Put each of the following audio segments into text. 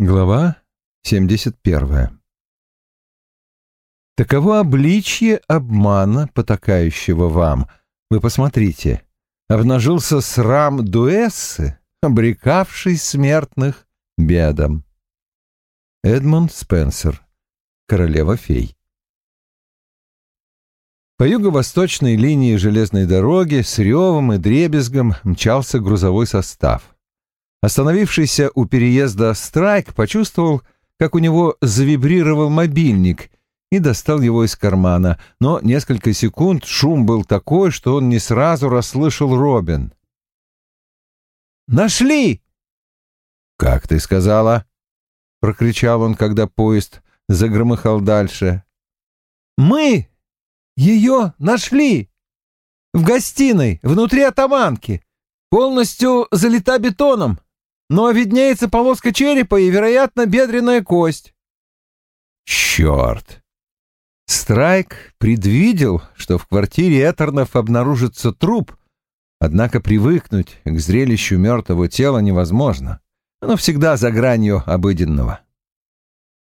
Глава 71. Таково обличье обмана, потакающего вам. Вы посмотрите. Обнажился срам Дуэссы, обрекавший смертных бедам. Эдмунд Спенсер. Королева-фей. По юго-восточной линии железной дороги с ревом и дребезгом мчался грузовой состав. Остановившийся у переезда Страйк почувствовал, как у него завибрировал мобильник и достал его из кармана, но несколько секунд шум был такой, что он не сразу расслышал Робин. «Нашли!» «Как ты сказала?» — прокричал он, когда поезд загромыхал дальше. «Мы ее нашли! В гостиной, внутри атаманки, полностью залита бетоном, но виднеется полоска черепа и, вероятно, бедренная кость». «Черт!» Страйк предвидел, что в квартире Этернов обнаружится труп, однако привыкнуть к зрелищу мертвого тела невозможно. Оно всегда за гранью обыденного.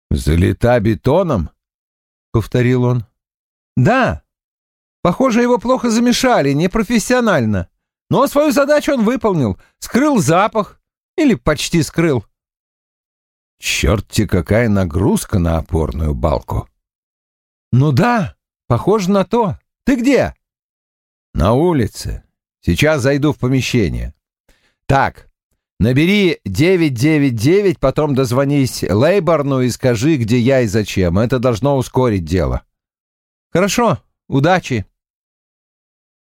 «Залита бетоном?» — повторил он. «Да. Похоже, его плохо замешали, непрофессионально. Но свою задачу он выполнил. Скрыл запах. Или почти скрыл». «Черт-те, какая нагрузка на опорную балку!» «Ну да, похоже на то. Ты где?» «На улице. Сейчас зайду в помещение. Так, набери 999, потом дозвонись Лейборну и скажи, где я и зачем. Это должно ускорить дело». «Хорошо, удачи».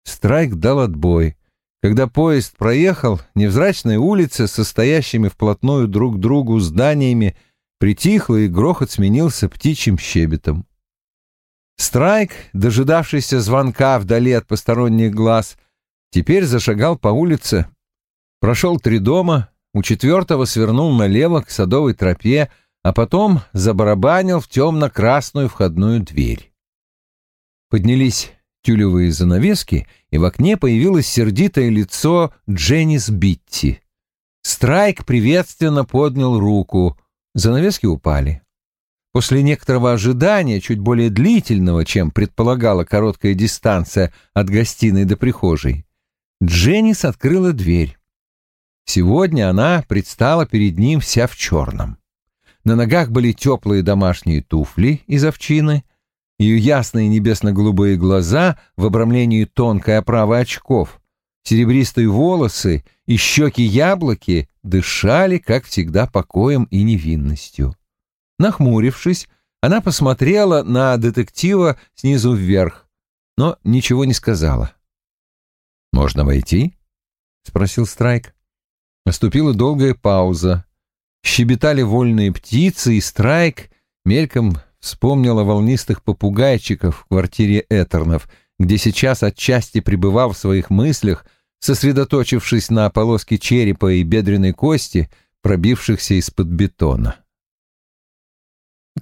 Страйк дал отбой. Когда поезд проехал, невзрачная улица с состоящими вплотную друг к другу зданиями притихла, и грохот сменился птичьим щебетом. Страйк, дожидавшийся звонка вдали от посторонних глаз, теперь зашагал по улице, прошел три дома, у четвертого свернул налево к садовой тропе, а потом забарабанил в темно-красную входную дверь. Поднялись тюлевые занавески, и в окне появилось сердитое лицо Дженнис Битти. Страйк приветственно поднял руку, занавески упали. После некоторого ожидания, чуть более длительного, чем предполагала короткая дистанция от гостиной до прихожей, Дженнис открыла дверь. Сегодня она предстала перед ним вся в черном. На ногах были теплые домашние туфли из овчины, ее ясные небесно-голубые глаза в обрамлении тонкой оправы очков, серебристые волосы и щеки-яблоки дышали, как всегда, покоем и невинностью. Нахмурившись, она посмотрела на детектива снизу вверх, но ничего не сказала. «Можно войти?» — спросил Страйк. Наступила долгая пауза. Щебетали вольные птицы, и Страйк мельком вспомнил о волнистых попугайчиках в квартире Этернов, где сейчас отчасти пребывал в своих мыслях, сосредоточившись на полоске черепа и бедренной кости, пробившихся из-под бетона.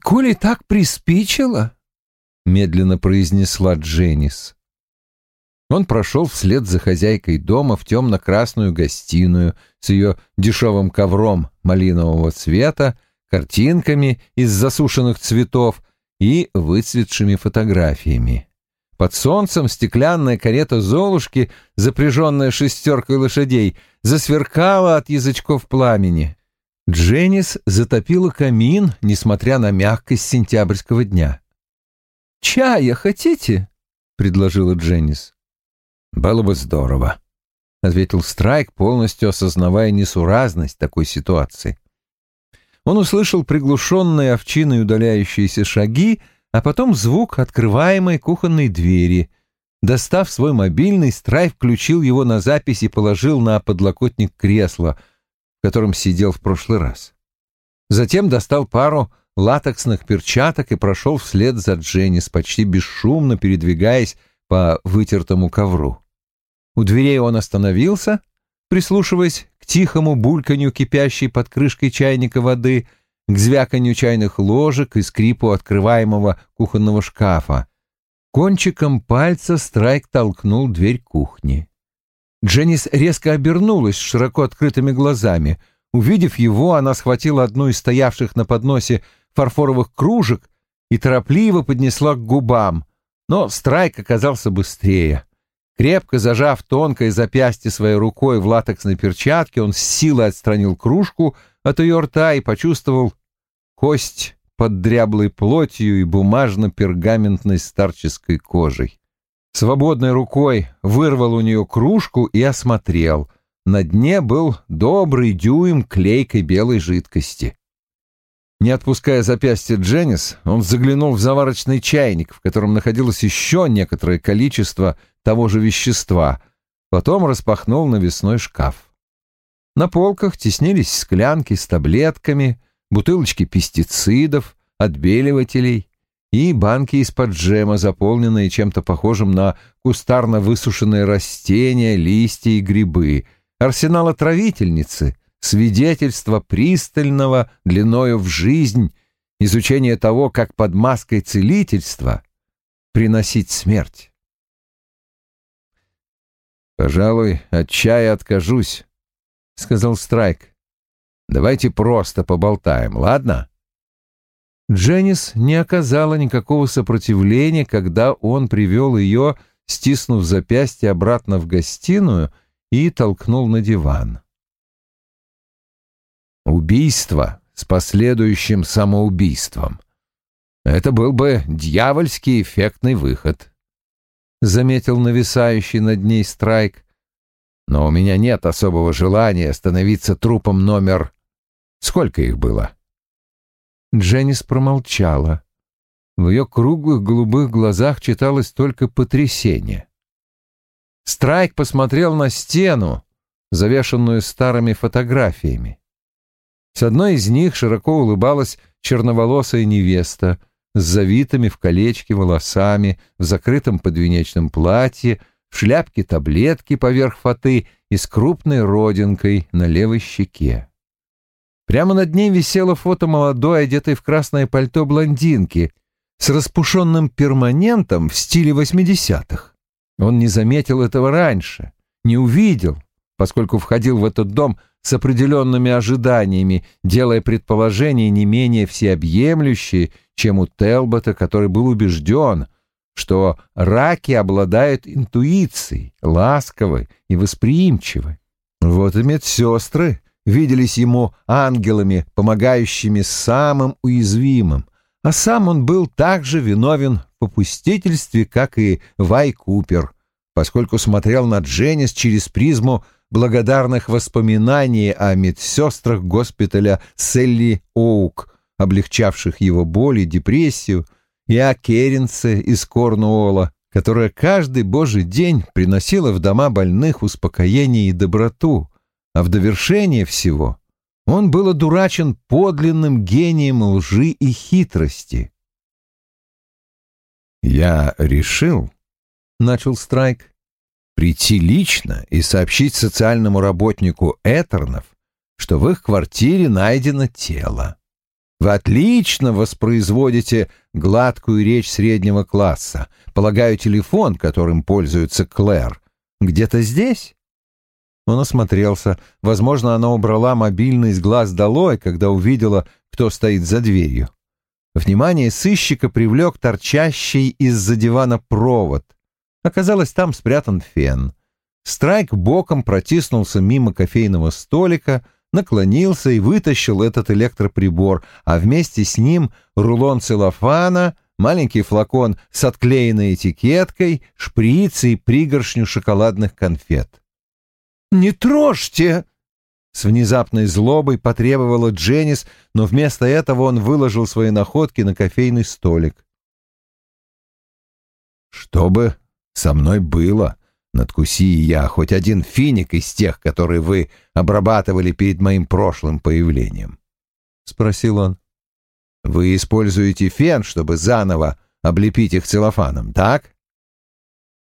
«Коли так приспичило», — медленно произнесла Дженнис. Он прошел вслед за хозяйкой дома в темно-красную гостиную с ее дешевым ковром малинового цвета, картинками из засушенных цветов и выцветшими фотографиями. Под солнцем стеклянная карета Золушки, запряженная шестеркой лошадей, засверкала от язычков пламени. Дженнис затопила камин, несмотря на мягкость сентябрьского дня. «Чая хотите?» — предложила Дженнис. «Было бы здорово», — ответил Страйк, полностью осознавая несуразность такой ситуации. Он услышал приглушенные овчиной удаляющиеся шаги, а потом звук открываемой кухонной двери. Достав свой мобильный, Страйк включил его на запись и положил на подлокотник кресла — в котором сидел в прошлый раз. Затем достал пару латексных перчаток и прошел вслед за Дженнис, почти бесшумно передвигаясь по вытертому ковру. У дверей он остановился, прислушиваясь к тихому бульканью кипящей под крышкой чайника воды, к звяканью чайных ложек и скрипу открываемого кухонного шкафа. Кончиком пальца Страйк толкнул дверь кухни. Дженнис резко обернулась широко открытыми глазами. Увидев его, она схватила одну из стоявших на подносе фарфоровых кружек и торопливо поднесла к губам, но Страйк оказался быстрее. Крепко зажав тонкое запястье своей рукой в латексной перчатке, он с силой отстранил кружку от ее рта и почувствовал кость под дряблой плотью и бумажно-пергаментной старческой кожей. Свободной рукой вырвал у нее кружку и осмотрел. На дне был добрый дюйм клейкой белой жидкости. Не отпуская запястья Дженнис, он заглянул в заварочный чайник, в котором находилось еще некоторое количество того же вещества, потом распахнул навесной шкаф. На полках теснились склянки с таблетками, бутылочки пестицидов, отбеливателей и банки из-под джема, заполненные чем-то похожим на кустарно высушенные растения, листья и грибы, арсенал отравительницы — свидетельство пристального длиною в жизнь изучения того, как под маской целительства приносить смерть. «Пожалуй, от чая откажусь», — сказал Страйк. «Давайте просто поболтаем, ладно?» Дженнис не оказала никакого сопротивления, когда он привел ее, стиснув запястье обратно в гостиную, и толкнул на диван. Убийство с последующим самоубийством. Это был бы дьявольский эффектный выход. Заметил нависающий над ней страйк. Но у меня нет особого желания становиться трупом номер... Сколько их было? Дженнис промолчала. В ее круглых голубых глазах читалось только потрясение. Страйк посмотрел на стену, завешенную старыми фотографиями. С одной из них широко улыбалась черноволосая невеста с завитыми в колечки волосами, в закрытом подвенечном платье, в шляпке таблетки поверх фаты и с крупной родинкой на левой щеке. Прямо над ней висело фото молодой, одетой в красное пальто блондинки, с распушенным перманентом в стиле восьмидесятых. Он не заметил этого раньше, не увидел, поскольку входил в этот дом с определенными ожиданиями, делая предположения не менее всеобъемлющие, чем у Телбота, который был убежден, что раки обладают интуицией, ласковы и восприимчивы. Вот и медсестры виделись ему ангелами, помогающими самым уязвимым, а сам он был также виновен в попустительстве, как и Вай Купер, поскольку смотрел на Дженнис через призму благодарных воспоминаний о медсестрах госпиталя Селли Оук, облегчавших его боль и депрессию, и о Керенце из Корнуола, которая каждый божий день приносила в дома больных успокоение и доброту, а в довершение всего он был одурачен подлинным гением лжи и хитрости. «Я решил», — начал Страйк, прийти лично и сообщить социальному работнику Этернов, что в их квартире найдено тело. Вы отлично воспроизводите гладкую речь среднего класса. Полагаю, телефон, которым пользуется Клэр, где-то здесь? Он осмотрелся. Возможно, она убрала мобильный с глаз долой, когда увидела, кто стоит за дверью. Внимание сыщика привлек торчащий из-за дивана провод. Оказалось, там спрятан фен. Страйк боком протиснулся мимо кофейного столика, наклонился и вытащил этот электроприбор, а вместе с ним рулон целлофана, маленький флакон с отклеенной этикеткой, шприцы и пригоршню шоколадных конфет. «Не трожьте!» С внезапной злобой потребовала Дженнис, но вместо этого он выложил свои находки на кофейный столик. «Чтобы со мной было. Надкуси я хоть один финик из тех, которые вы обрабатывали перед моим прошлым появлением. Спросил он. Вы используете фен, чтобы заново облепить их целлофаном, так?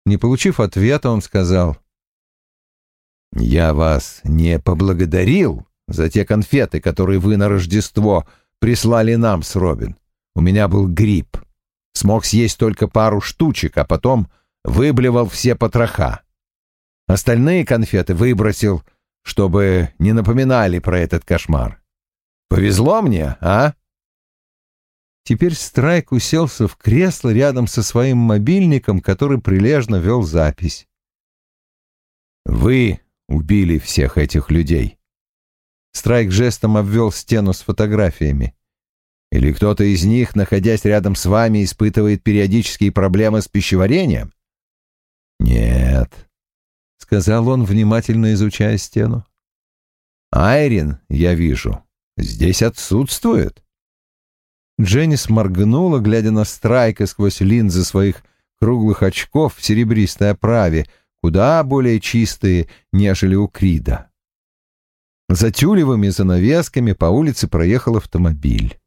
Не получив ответа, он сказал. Я вас не поблагодарил за те конфеты, которые вы на Рождество прислали нам с Робин. У меня был грипп. Смог съесть только пару штучек, а потом выблевал все потроха. Остальные конфеты выбросил чтобы не напоминали про этот кошмар. Повезло мне, а? Теперь Страйк уселся в кресло рядом со своим мобильником, который прилежно вел запись. «Вы убили всех этих людей». Страйк жестом обвел стену с фотографиями. «Или кто-то из них, находясь рядом с вами, испытывает периодические проблемы с пищеварением?» «Нет», — сказал он, внимательно изучая стену. «Айрин, я вижу, здесь отсутствует». Дженнис моргнула, глядя на Страйка сквозь линзы своих круглых очков в серебристой оправе, куда более чистые, нежели у Крида. За тюлевыми занавесками по улице проехал автомобиль.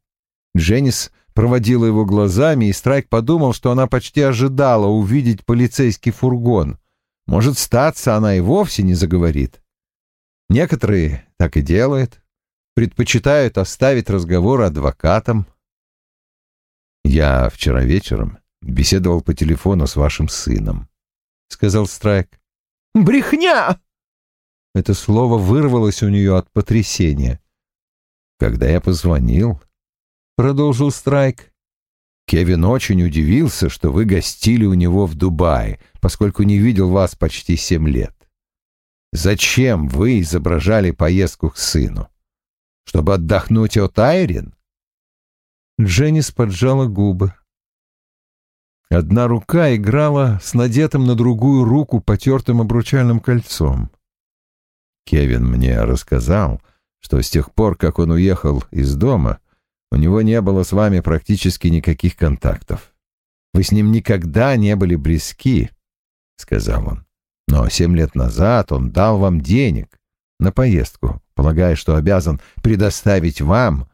Дженнис проводила его глазами, и Страйк подумал, что она почти ожидала увидеть полицейский фургон. Может, статься она и вовсе не заговорит. Некоторые так и делают, предпочитают оставить разговор адвокатам. «Я вчера вечером беседовал по телефону с вашим сыном», — сказал Страйк. «Брехня!» Это слово вырвалось у нее от потрясения. «Когда я позвонил», — продолжил Страйк, — «Кевин очень удивился, что вы гостили у него в Дубае, поскольку не видел вас почти семь лет. Зачем вы изображали поездку к сыну? Чтобы отдохнуть от Айрин? Дженнис поджала губы. Одна рука играла с надетым на другую руку потертым обручальным кольцом. Кевин мне рассказал, что с тех пор, как он уехал из дома, у него не было с вами практически никаких контактов. Вы с ним никогда не были близки, — сказал он. Но семь лет назад он дал вам денег на поездку, полагая, что обязан предоставить вам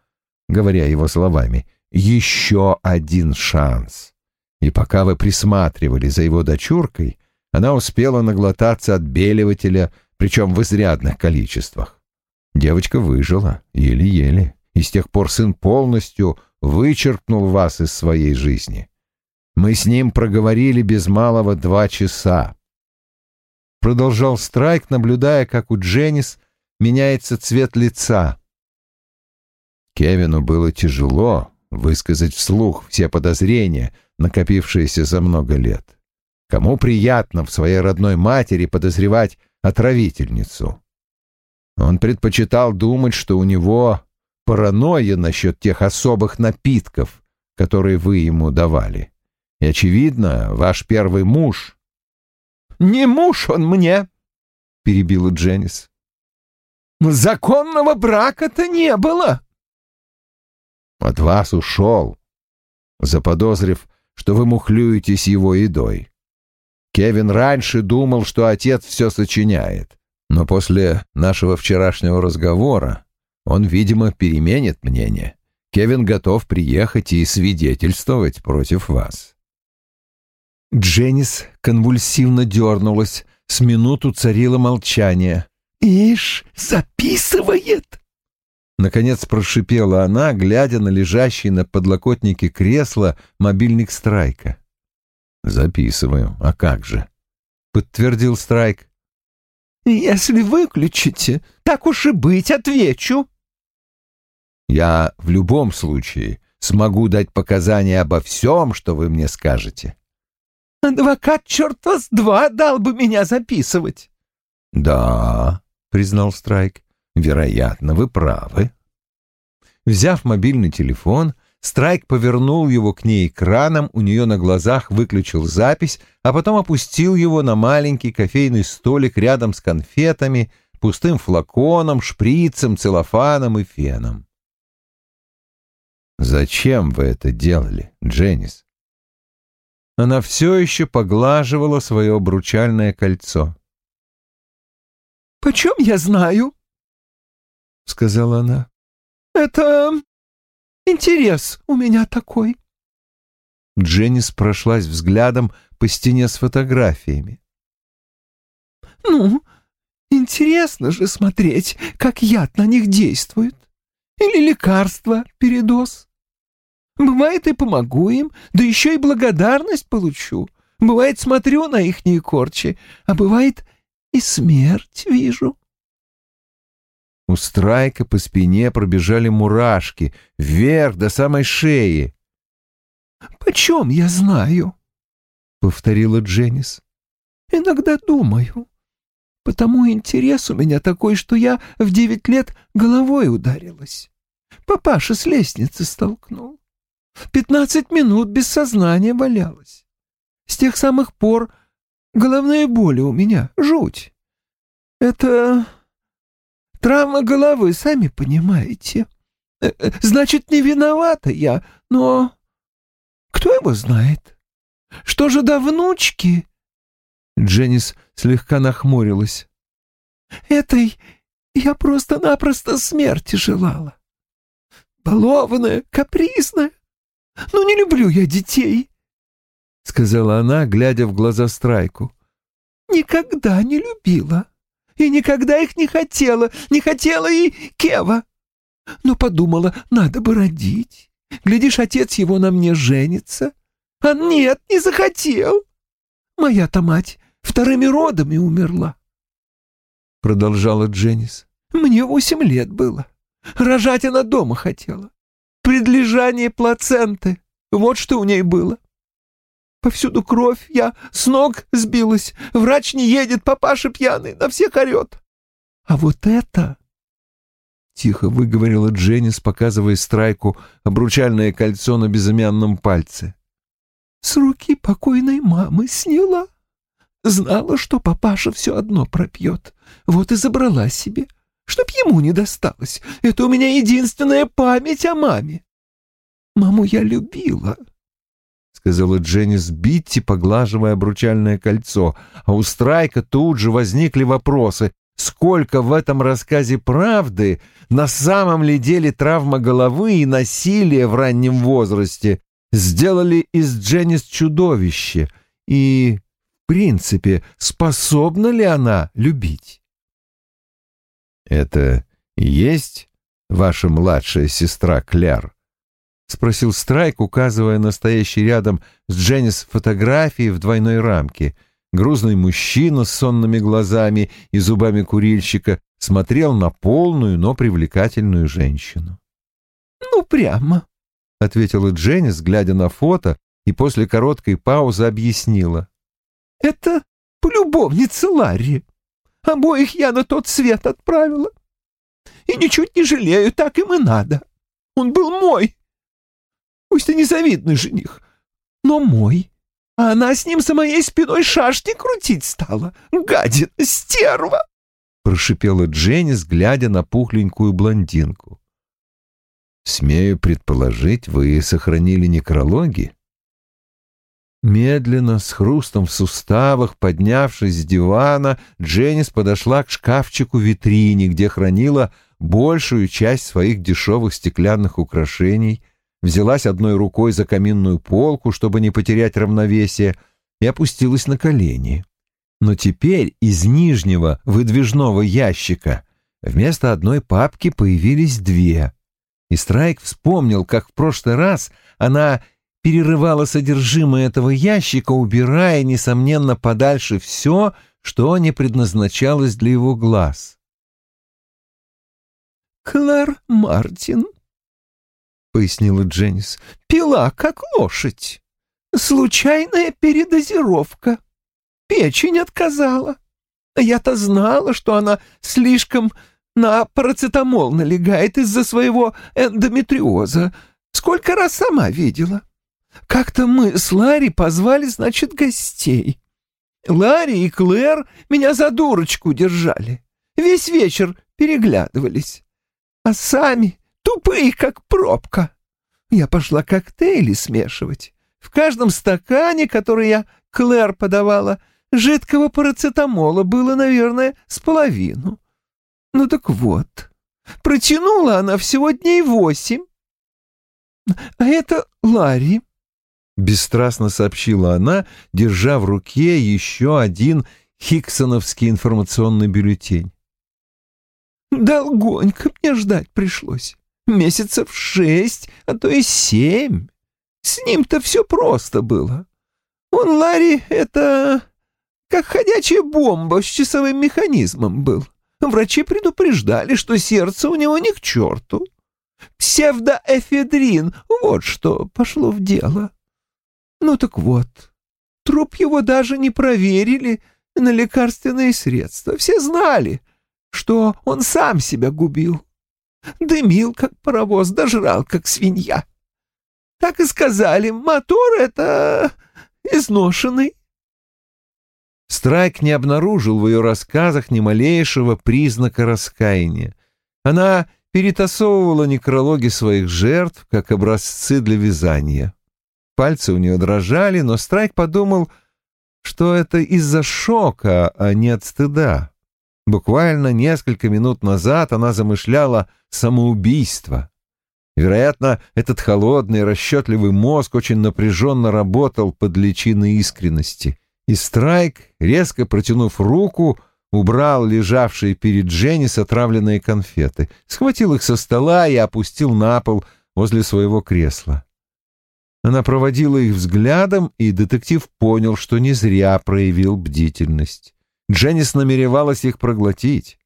говоря его словами, еще один шанс. И пока вы присматривали за его дочуркой, она успела наглотаться отбеливателя, причем в изрядных количествах. Девочка выжила, еле-еле, и с тех пор сын полностью вычеркнул вас из своей жизни. Мы с ним проговорили без малого два часа. Продолжал Страйк, наблюдая, как у Дженнис меняется цвет лица. Кевину было тяжело высказать вслух все подозрения, накопившиеся за много лет. Кому приятно в своей родной матери подозревать отравительницу? Он предпочитал думать, что у него паранойя насчет тех особых напитков, которые вы ему давали. И, очевидно, ваш первый муж... «Не муж он мне!» — перебила Дженнис. «Законного брака-то не было!» от вас ушел, заподозрив, что вы мухлюетесь его едой. Кевин раньше думал, что отец все сочиняет, но после нашего вчерашнего разговора он, видимо, переменит мнение. Кевин готов приехать и свидетельствовать против вас. Дженнис конвульсивно дернулась, с минуту царило молчание. «Ишь, записывает!» Наконец прошипела она, глядя на лежащий на подлокотнике кресла мобильник Страйка. «Записываю. А как же?» — подтвердил Страйк. «Если выключите, так уж и быть, отвечу». «Я в любом случае смогу дать показания обо всем, что вы мне скажете». «Адвокат, черт вас два, дал бы меня записывать». «Да», — признал Страйк, Вероятно, вы правы. Взяв мобильный телефон, Страйк повернул его к ней экраном, у нее на глазах выключил запись, а потом опустил его на маленький кофейный столик рядом с конфетами, пустым флаконом, шприцем, целлофаном и феном. «Зачем вы это делали, Дженнис?» Она все еще поглаживала свое обручальное кольцо. «Почем я знаю?» — сказала она. «Это интерес у меня такой». Дженнис прошлась взглядом по стене с фотографиями. «Ну, интересно же смотреть, как яд на них действует. Или лекарство, передоз. Бывает, и помогу им, да еще и благодарность получу. Бывает, смотрю на ихние корчи, а бывает, и смерть вижу». У Страйка по спине пробежали мурашки, вверх до самой шеи. «Почем я знаю?» — повторила Дженнис. «Иногда думаю. Потому интерес у меня такой, что я в девять лет головой ударилась. Папаша с лестницы столкнул. Пятнадцать минут без сознания валялась. С тех самых пор головные боли у меня, жуть. Это травма головы, сами понимаете. Э, э, значит, не виновата я, но кто его знает? Что же до внучки? Дженнис слегка нахмурилась. Этой я просто-напросто смерти желала. Балованная, капризная. Ну, не люблю я детей, — сказала она, глядя в глаза Страйку. Никогда не любила. И никогда их не хотела, не хотела и Кева. Но подумала, надо бы родить. Глядишь, отец его на мне женится. А нет, не захотел. Моя-то мать вторыми родами умерла. Продолжала Дженнис. Мне восемь лет было. Рожать она дома хотела. Предлежание плаценты. Вот что у ней было. Повсюду кровь, я с ног сбилась. Врач не едет, папаша пьяный, на всех орет. А вот это... Тихо выговорила Дженнис, показывая страйку обручальное кольцо на безымянном пальце. С руки покойной мамы сняла. Знала, что папаша все одно пропьет. Вот и забрала себе, чтоб ему не досталось. Это у меня единственная память о маме. Маму я любила, — сказала Дженнис Битти, поглаживая обручальное кольцо, а у Страйка тут же возникли вопросы. Сколько в этом рассказе правды, на самом ли деле травма головы и насилие в раннем возрасте сделали из Дженнис чудовище, и, в принципе, способна ли она любить? «Это и есть ваша младшая сестра Кляр?» — спросил Страйк, указывая на стоящий рядом с Дженнис фотографии в двойной рамке. Грузный мужчина с сонными глазами и зубами курильщика смотрел на полную, но привлекательную женщину. «Ну, прямо», — ответила Дженнис, глядя на фото, и после короткой паузы объяснила. «Это полюбовница Ларри. Обоих я на тот свет отправила. И ничуть не жалею, так им и надо. Он был мой. Пусть и незавидный жених, но мой. А она с ним за моей спиной шашни крутить стала. Гадина, стерва!» Прошипела Дженнис, глядя на пухленькую блондинку. «Смею предположить, вы сохранили некрологи?» Медленно, с хрустом в суставах, поднявшись с дивана, Дженнис подошла к шкафчику-витрине, где хранила большую часть своих дешевых стеклянных украшений, взялась одной рукой за каминную полку, чтобы не потерять равновесие, и опустилась на колени. Но теперь из нижнего выдвижного ящика вместо одной папки появились две. И Страйк вспомнил, как в прошлый раз она перерывала содержимое этого ящика, убирая, несомненно, подальше все, что не предназначалось для его глаз. «Клэр Мартин», — пояснила Дженнис, — «пила, как лошадь. Случайная передозировка. Печень отказала. Я-то знала, что она слишком на парацетамол налегает из-за своего эндометриоза. Сколько раз сама видела. Как-то мы с Ларри позвали, значит, гостей. Ларри и Клэр меня за дурочку держали. Весь вечер переглядывались. А сами тупые, как пробка. Я пошла коктейли смешивать. В каждом стакане, который я Клэр подавала, жидкого парацетамола было, наверное, с половину. Ну так вот, протянула она всего дней восемь. А это Ларри. Бесстрастно сообщила она, держа в руке еще один хиксоновский информационный бюллетень. «Долгонько мне ждать пришлось. Месяцев шесть, а то и семь. С ним-то все просто было. Он, Ларри, это как ходячая бомба с часовым механизмом был. Врачи предупреждали, что сердце у него не к черту. Псевдоэфедрин — вот что пошло в дело. Ну так вот, труп его даже не проверили на лекарственные средства. Все знали, что он сам себя губил. Дымил, как паровоз, дожрал, как свинья. Так и сказали, мотор — это изношенный. Страйк не обнаружил в ее рассказах ни малейшего признака раскаяния. Она перетасовывала некрологи своих жертв, как образцы для вязания. Пальцы у нее дрожали, но Страйк подумал, что это из-за шока, а не от стыда. Буквально несколько минут назад она замышляла самоубийство. Вероятно, этот холодный, расчетливый мозг очень напряженно работал под личиной искренности. И Страйк, резко протянув руку, убрал лежавшие перед Дженни отравленные конфеты, схватил их со стола и опустил на пол возле своего кресла. Она проводила их взглядом, и детектив понял, что не зря проявил бдительность. Дженнис намеревалась их проглотить.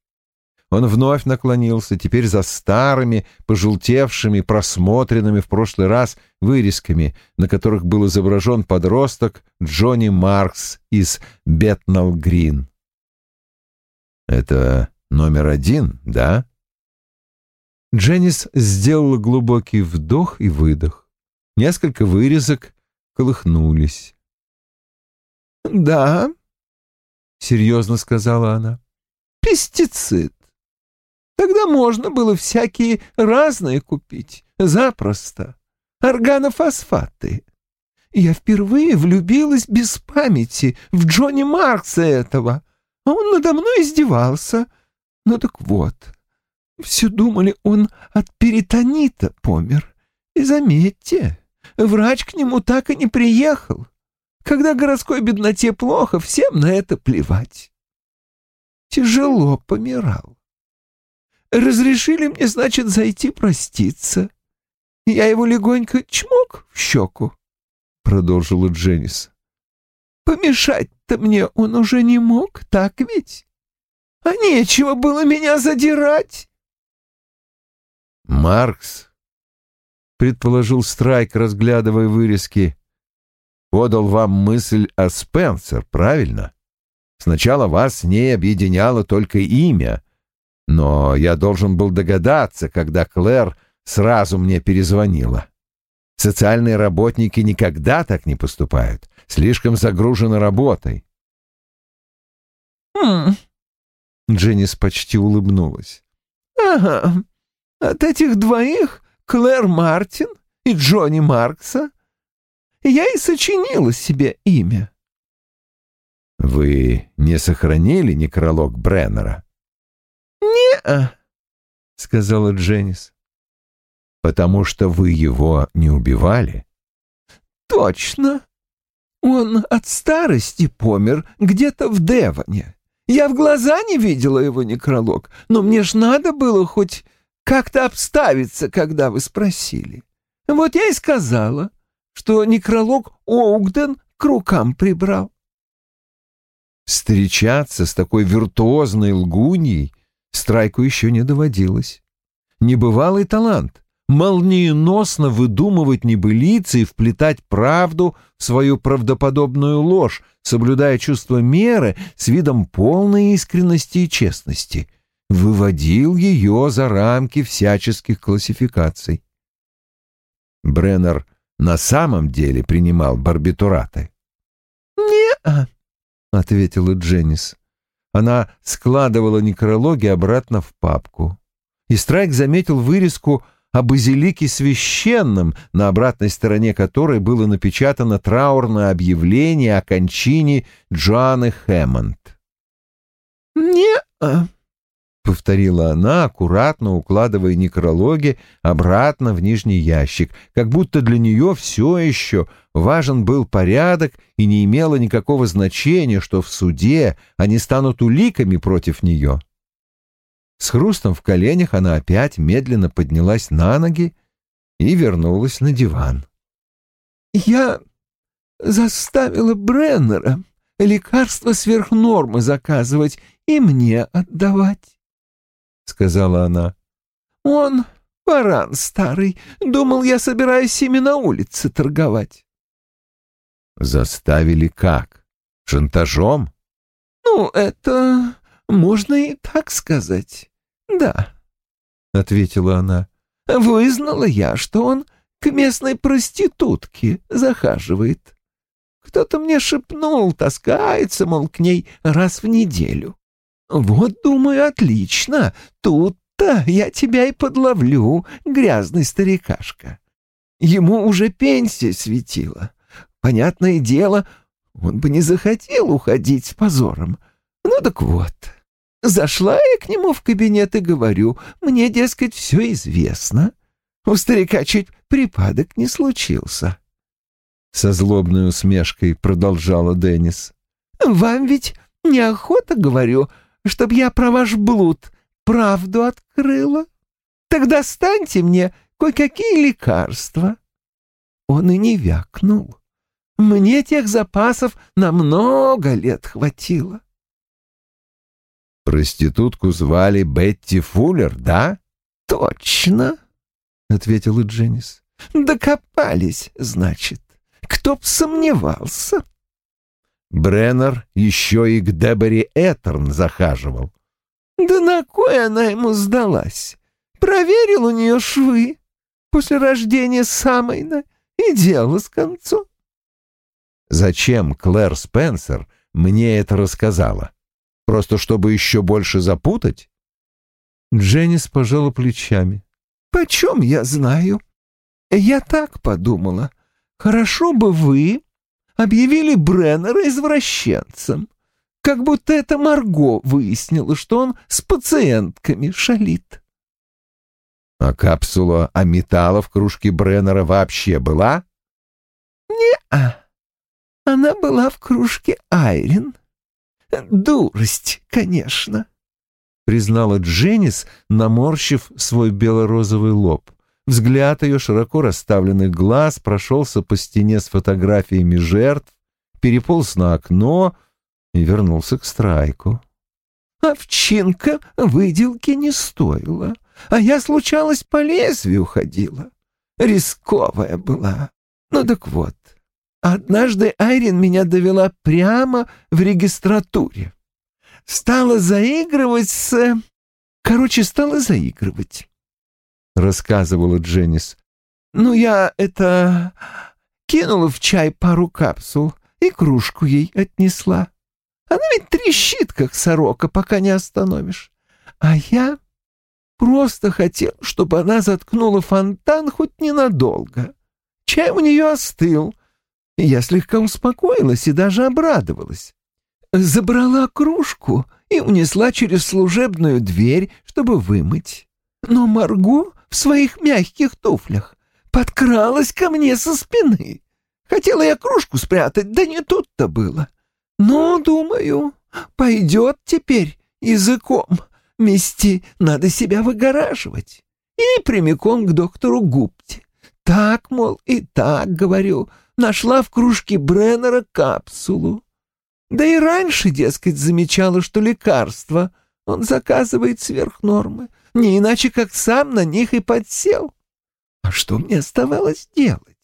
Он вновь наклонился, теперь за старыми, пожелтевшими, просмотренными в прошлый раз вырезками, на которых был изображен подросток Джонни Маркс из Бетнал Грин. «Это номер один, да?» Дженнис сделала глубокий вдох и выдох. Несколько вырезок колыхнулись. «Да», — серьезно сказала она, — «пестицид. Тогда можно было всякие разные купить, запросто. Органофосфаты. Я впервые влюбилась без памяти в Джонни Маркса этого, а он надо мной издевался. Ну так вот, все думали, он от перитонита помер. И заметьте, врач к нему так и не приехал. Когда городской бедноте плохо, всем на это плевать. Тяжело помирал. Разрешили мне, значит, зайти проститься. Я его легонько чмок в щеку, — продолжила Дженнис. Помешать-то мне он уже не мог, так ведь? А нечего было меня задирать. Маркс, — предположил Страйк, разглядывая вырезки, — подал вам мысль о Спенсер, правильно? Сначала вас с ней объединяло только имя, но я должен был догадаться, когда Клэр сразу мне перезвонила. Социальные работники никогда так не поступают, слишком загружены работой. «Хм...» Дженнис почти улыбнулась. «Ага, от этих двоих, Клэр Мартин и Джонни Маркса, я и сочинила себе имя». «Вы не сохранили некролог Бреннера?» «Не-а», — сказала Дженнис. «Потому что вы его не убивали?» «Точно. Он от старости помер где-то в Девоне. Я в глаза не видела его некролог, но мне ж надо было хоть как-то обставиться, когда вы спросили. Вот я и сказала, что некролог Оугден к рукам прибрал. Встречаться с такой виртуозной лгуньей Страйку еще не доводилось. Небывалый талант — молниеносно выдумывать небылицы и вплетать правду в свою правдоподобную ложь, соблюдая чувство меры с видом полной искренности и честности, выводил ее за рамки всяческих классификаций. Бреннер на самом деле принимал барбитураты? «Не-а», — ответила Дженнис. Она складывала некрологи обратно в папку. И Страйк заметил вырезку о базилике священном, на обратной стороне которой было напечатано траурное объявление о кончине Джоанны Хэммонд. «Не-а», повторила она, аккуратно укладывая некрологи обратно в нижний ящик, как будто для нее все еще важен был порядок и не имело никакого значения, что в суде они станут уликами против нее. С хрустом в коленях она опять медленно поднялась на ноги и вернулась на диван. «Я заставила Бреннера лекарства сверх нормы заказывать и мне отдавать. Сказала она. «Он баран старый. Думал, я собираюсь ими на улице торговать». «Заставили как? Шантажом?» «Ну, это можно и так сказать. Да», — ответила она. «Вызнала я, что он к местной проститутке захаживает. Кто-то мне шепнул, таскается, мол, к ней раз в неделю. Вот, думаю, отлично, тут-то я тебя и подловлю, грязный старикашка. Ему уже пенсия светила. Понятное дело, он бы не захотел уходить с позором. Ну так вот, зашла я к нему в кабинет и говорю, мне, дескать, все известно. У старика чуть припадок не случился. Со злобной усмешкой продолжала Деннис. «Вам ведь неохота, говорю, чтоб я про ваш блуд правду открыла? Тогда станьте мне кое-какие лекарства». Он и не вякнул. Мне тех запасов на много лет хватило. Проститутку звали Бетти Фуллер, да? Точно, ответила Дженнис. Докопались, значит. Кто б сомневался. Бреннер еще и к Дебери Этерн захаживал. Да на кой она ему сдалась? Проверил у нее швы после рождения Самойна и дело с концом. Зачем Клэр Спенсер мне это рассказала? Просто чтобы еще больше запутать? Дженнис пожала плечами. «Почем я знаю? Я так подумала. Хорошо бы вы объявили Бреннера извращенцем, как будто это Марго выяснила, что он с пациентками шалит». «А капсула Аметала в кружке Бреннера вообще была?» «Не-а. Она была в кружке Айрин. Дурость, конечно», — признала Дженнис, наморщив свой бело-розовый лоб. Взгляд ее широко расставленных глаз прошелся по стене с фотографиями жертв, переполз на окно и вернулся к страйку. «Овчинка выделки не стоила, а я, случалось, по лезвию ходила. Рисковая была. Ну так вот, однажды Айрин меня довела прямо в регистратуре. Стала заигрывать с... Короче, стала заигрывать. — рассказывала Дженнис. «Ну, я это... кинула в чай пару капсул и кружку ей отнесла. Она ведь трещит, как сорока, пока не остановишь. А я просто хотел, чтобы она заткнула фонтан хоть ненадолго. Чай у нее остыл, я слегка успокоилась и даже обрадовалась. Забрала кружку и унесла через служебную дверь, чтобы вымыть. Но Марго в своих мягких туфлях, подкралась ко мне со спины. Хотела я кружку спрятать, да не тут-то было. Но, думаю, пойдет теперь языком. Мести надо себя выгораживать. И прямиком к доктору Гупте. Так, мол, и так, говорю, нашла в кружке Бреннера капсулу. Да и раньше, дескать, замечала, что лекарство он заказывает сверх нормы не иначе как сам на них и подсел. А что мне оставалось делать?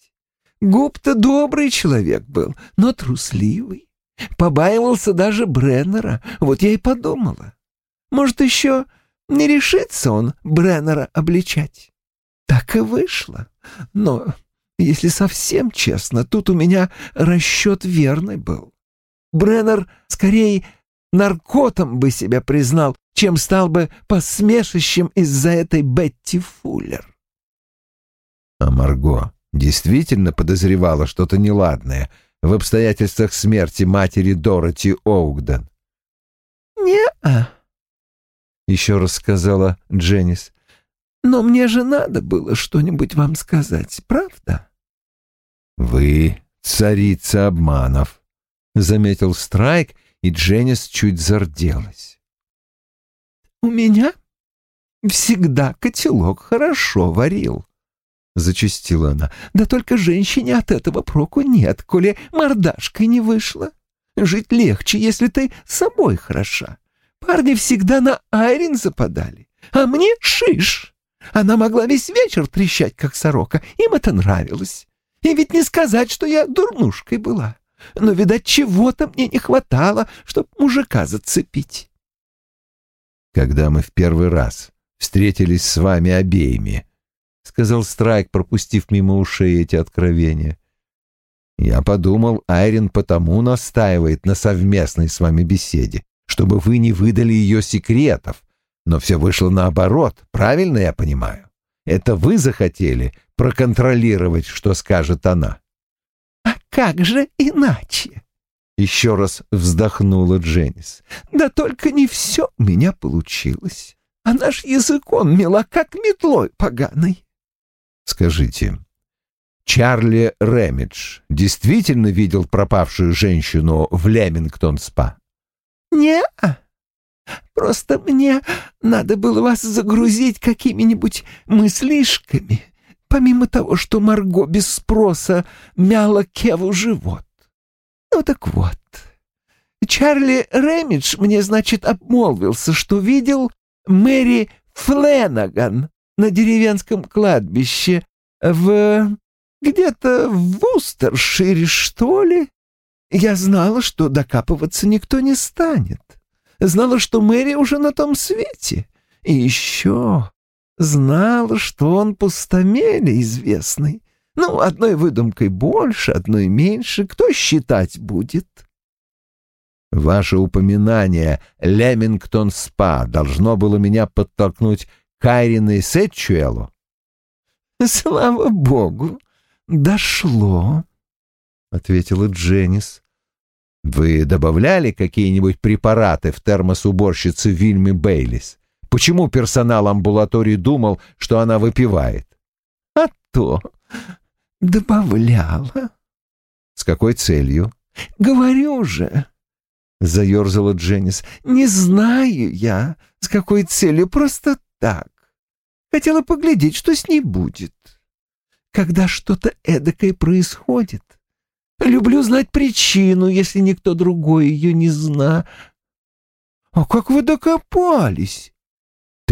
Губ-то добрый человек был, но трусливый. Побаивался даже Бреннера, вот я и подумала. Может, еще не решится он Бреннера обличать. Так и вышло. Но, если совсем честно, тут у меня расчет верный был. Бреннер скорее наркотом бы себя признал, чем стал бы посмешищем из-за этой Бетти Фуллер. А Марго действительно подозревала что-то неладное в обстоятельствах смерти матери Дороти Оугден? «Не-а», — еще раз сказала Дженнис. «Но мне же надо было что-нибудь вам сказать, правда?» «Вы царица обманов», — заметил Страйк, и Дженнис чуть зарделась. «У меня всегда котелок хорошо варил», — зачастила она. «Да только женщине от этого проку нет, коли мордашкой не вышла. Жить легче, если ты собой хороша. Парни всегда на Айрин западали. А мне шиш. Она могла весь вечер трещать, как сорока. Им это нравилось. И ведь не сказать, что я дурнушкой была. Но, видать, чего-то мне не хватало, чтоб мужика зацепить. Когда мы в первый раз встретились с вами обеими, — сказал Страйк, пропустив мимо ушей эти откровения. Я подумал, Айрин потому настаивает на совместной с вами беседе, чтобы вы не выдали ее секретов, но все вышло наоборот, правильно я понимаю? Это вы захотели проконтролировать, что скажет она? «А как же иначе?» — еще раз вздохнула Дженнис. «Да только не все у меня получилось. А наш язык он мела, как метлой поганой». «Скажите, Чарли Рэмидж действительно видел пропавшую женщину в Лемингтон-спа?» «Не-а», Просто мне надо было вас загрузить какими-нибудь мыслишками, помимо того, что Марго без спроса мяла Кеву живот. Ну так вот, Чарли Рэмидж мне, значит, обмолвился, что видел Мэри Фленаган на деревенском кладбище в... где-то в Вустершире, что ли. Я знала, что докапываться никто не станет знала, что Мэри уже на том свете. И еще знала, что он пустомеле известный. Ну, одной выдумкой больше, одной меньше. Кто считать будет? Ваше упоминание Лемингтон-спа должно было меня подтолкнуть к Айрине Сетчуэлу? Слава богу, дошло, — ответила Дженнис. Вы добавляли какие-нибудь препараты в термос уборщицы Вильмы Бейлис? Почему персонал амбулатории думал, что она выпивает? А то добавляла. С какой целью? Говорю же, заерзала Дженнис. Не знаю я, с какой целью, просто так. Хотела поглядеть, что с ней будет. Когда что-то эдакое происходит, Люблю знать причину, если никто другой ее не зна. — А как вы докопались? —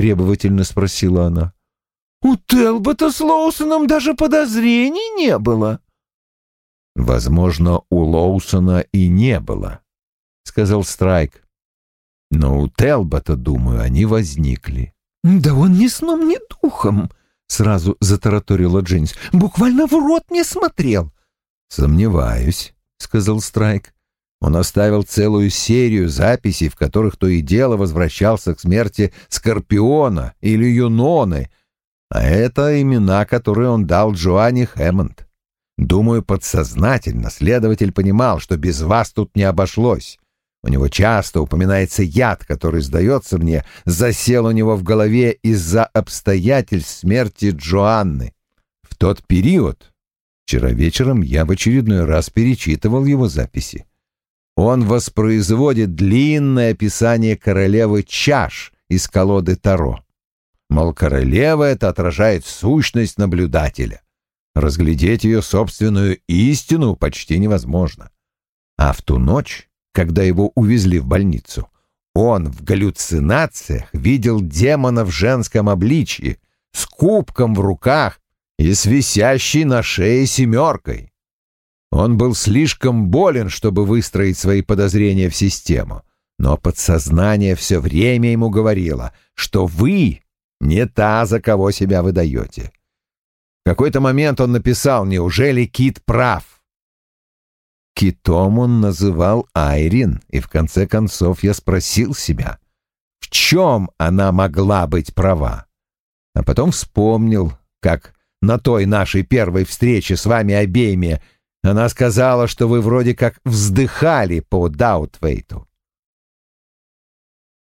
требовательно спросила она. — У Телбота с Лоусоном даже подозрений не было. — Возможно, у Лоусона и не было, — сказал Страйк. — Но у Телбота, думаю, они возникли. — Да он ни сном, ни духом, — сразу затараторила Джинс. — Буквально в рот мне смотрел. — «Сомневаюсь», — сказал Страйк. Он оставил целую серию записей, в которых то и дело возвращался к смерти Скорпиона или Юноны, а это имена, которые он дал Джоанне Хэммонд. Думаю, подсознательно следователь понимал, что без вас тут не обошлось. У него часто упоминается яд, который, сдается мне, засел у него в голове из-за обстоятельств смерти Джоанны. В тот период Вчера вечером я в очередной раз перечитывал его записи. Он воспроизводит длинное описание королевы чаш из колоды Таро. Мол, королева это отражает сущность наблюдателя. Разглядеть ее собственную истину почти невозможно. А в ту ночь, когда его увезли в больницу, он в галлюцинациях видел демона в женском обличье, с кубком в руках и с висящей на шее семеркой. Он был слишком болен, чтобы выстроить свои подозрения в систему, но подсознание все время ему говорило, что вы не та, за кого себя выдаете. В какой-то момент он написал «Неужели Кит прав?» Китом он называл Айрин, и в конце концов я спросил себя, в чем она могла быть права. А потом вспомнил, как на той нашей первой встрече с вами обеими, она сказала, что вы вроде как вздыхали по Даутвейту.